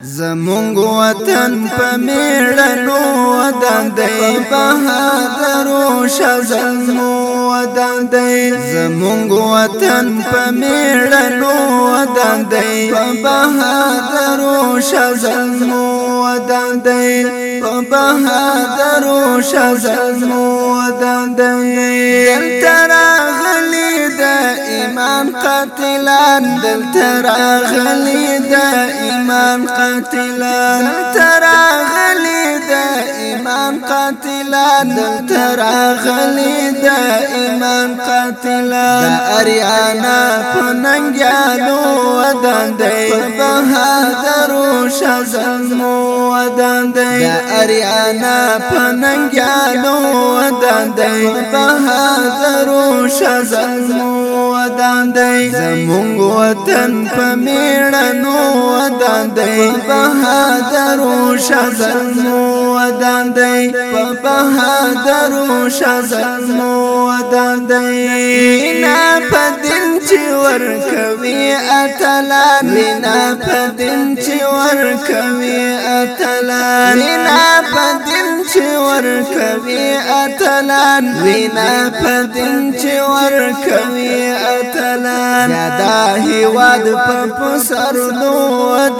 زمونږ وطن په میړنو ودان دی بهادرو شزمو ودان دی زمونږ وطن په میړنو ودان دی بهادرو شزمو ودان دی بهادرو شزمو ودان دی۔ د ایمان قاتلان دل تراغلی د ایمان قاتلان. قاتلان تراغلی د ایمان قاتلان تراغلی د ایمان قاتلان. د اریانا پننګیانو ودان دی بهادرو شزمو ودان دی د اریانا پننګیانو ودان دی بهادرو شزمو ودان دی زمونږ وطن په میړنو ودان دی بهادرو شزمو ودان دی په بهادرو شزمو ودان دی نه پدین چې ور کوي اتلان نه پدین چې ور کوي اتلان نه پدین چې ور کوي اتلان وینا پدین چې ور کوي اتلان یادا هیواد په پسر نو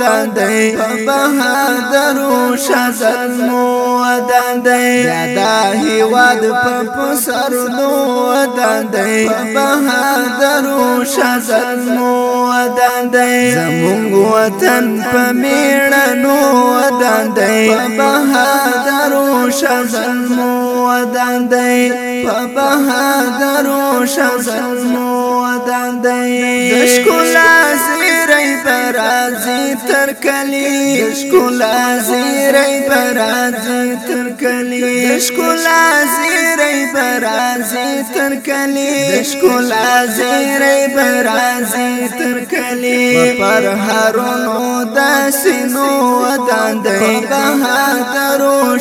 ودان دی. بهادرو شزن مو ودان دی. یادا هیواد په پسر نو ودان دی. بهادرو شزن مو ودان دی. زمونږ وطن په میړنو ودان دی. بهادرو شزن مو ودان دی. بهادرو شزن مو ودان دی. د ښکلا برازي تر کلی. ښکلا زیری برازي تر کلی. ښکلا زیری برازي تر کلی. ښکلا زیری برازي تر کلی. پر هرونو د سينو ودان دی بهادرو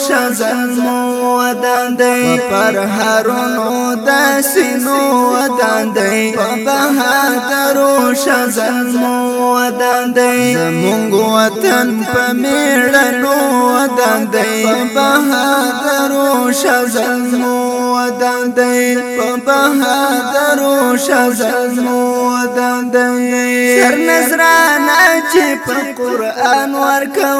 شزن مو ودان دی پر هرونو د سينو ودان دی بهادرو شزن مو ودان دی زمونږ وطن په میړنو ودان دی بهادرو شزن مو ودان دی بهادرو شزن مو ودان دی سر نظرانا چې په قرآن ورکو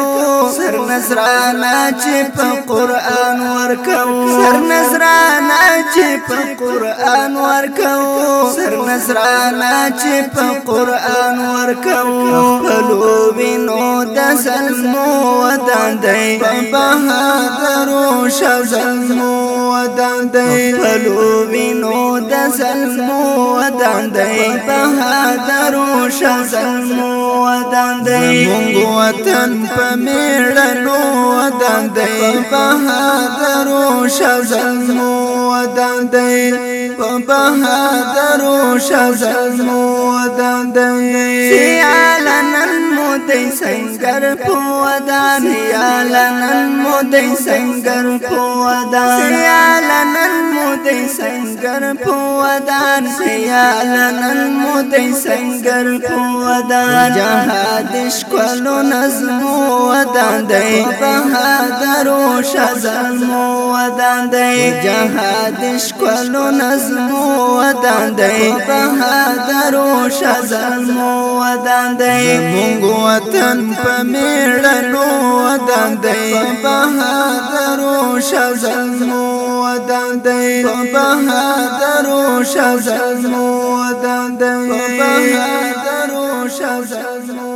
سر نظرانا چې په قرآن ورکو سر نظرانا چې په قرآن ورکو سر نظرانا چې په قرآن ورکو خپلو وینو د سلمو ودان دی بهادرو شزلمو ودان دی خپلو وینو د سلمو ودان دی بهادرو شزلمو ودان دی مونږ وطن په میړنو ودان دی بهادرو شزلمو ودان دی بهادرو شزلمو ودان دی سیالنن مودی سنگر پودان سیالنن مودی سنگر پودان سیالنن مودی سنگر پودان سیالنن مودی سنگر پودان جهاد شکلو نظمو ودان دی بهادرو شزلمو ودان دی جهاد شکلو نظمو ودان دی بهادرو شزلمو ودان دی زمونږ وطن په میړنو ودان دی. بهادرو شزلمو ودان دی. بهادرو شزلمو ودان دی. بهادرو شزلمو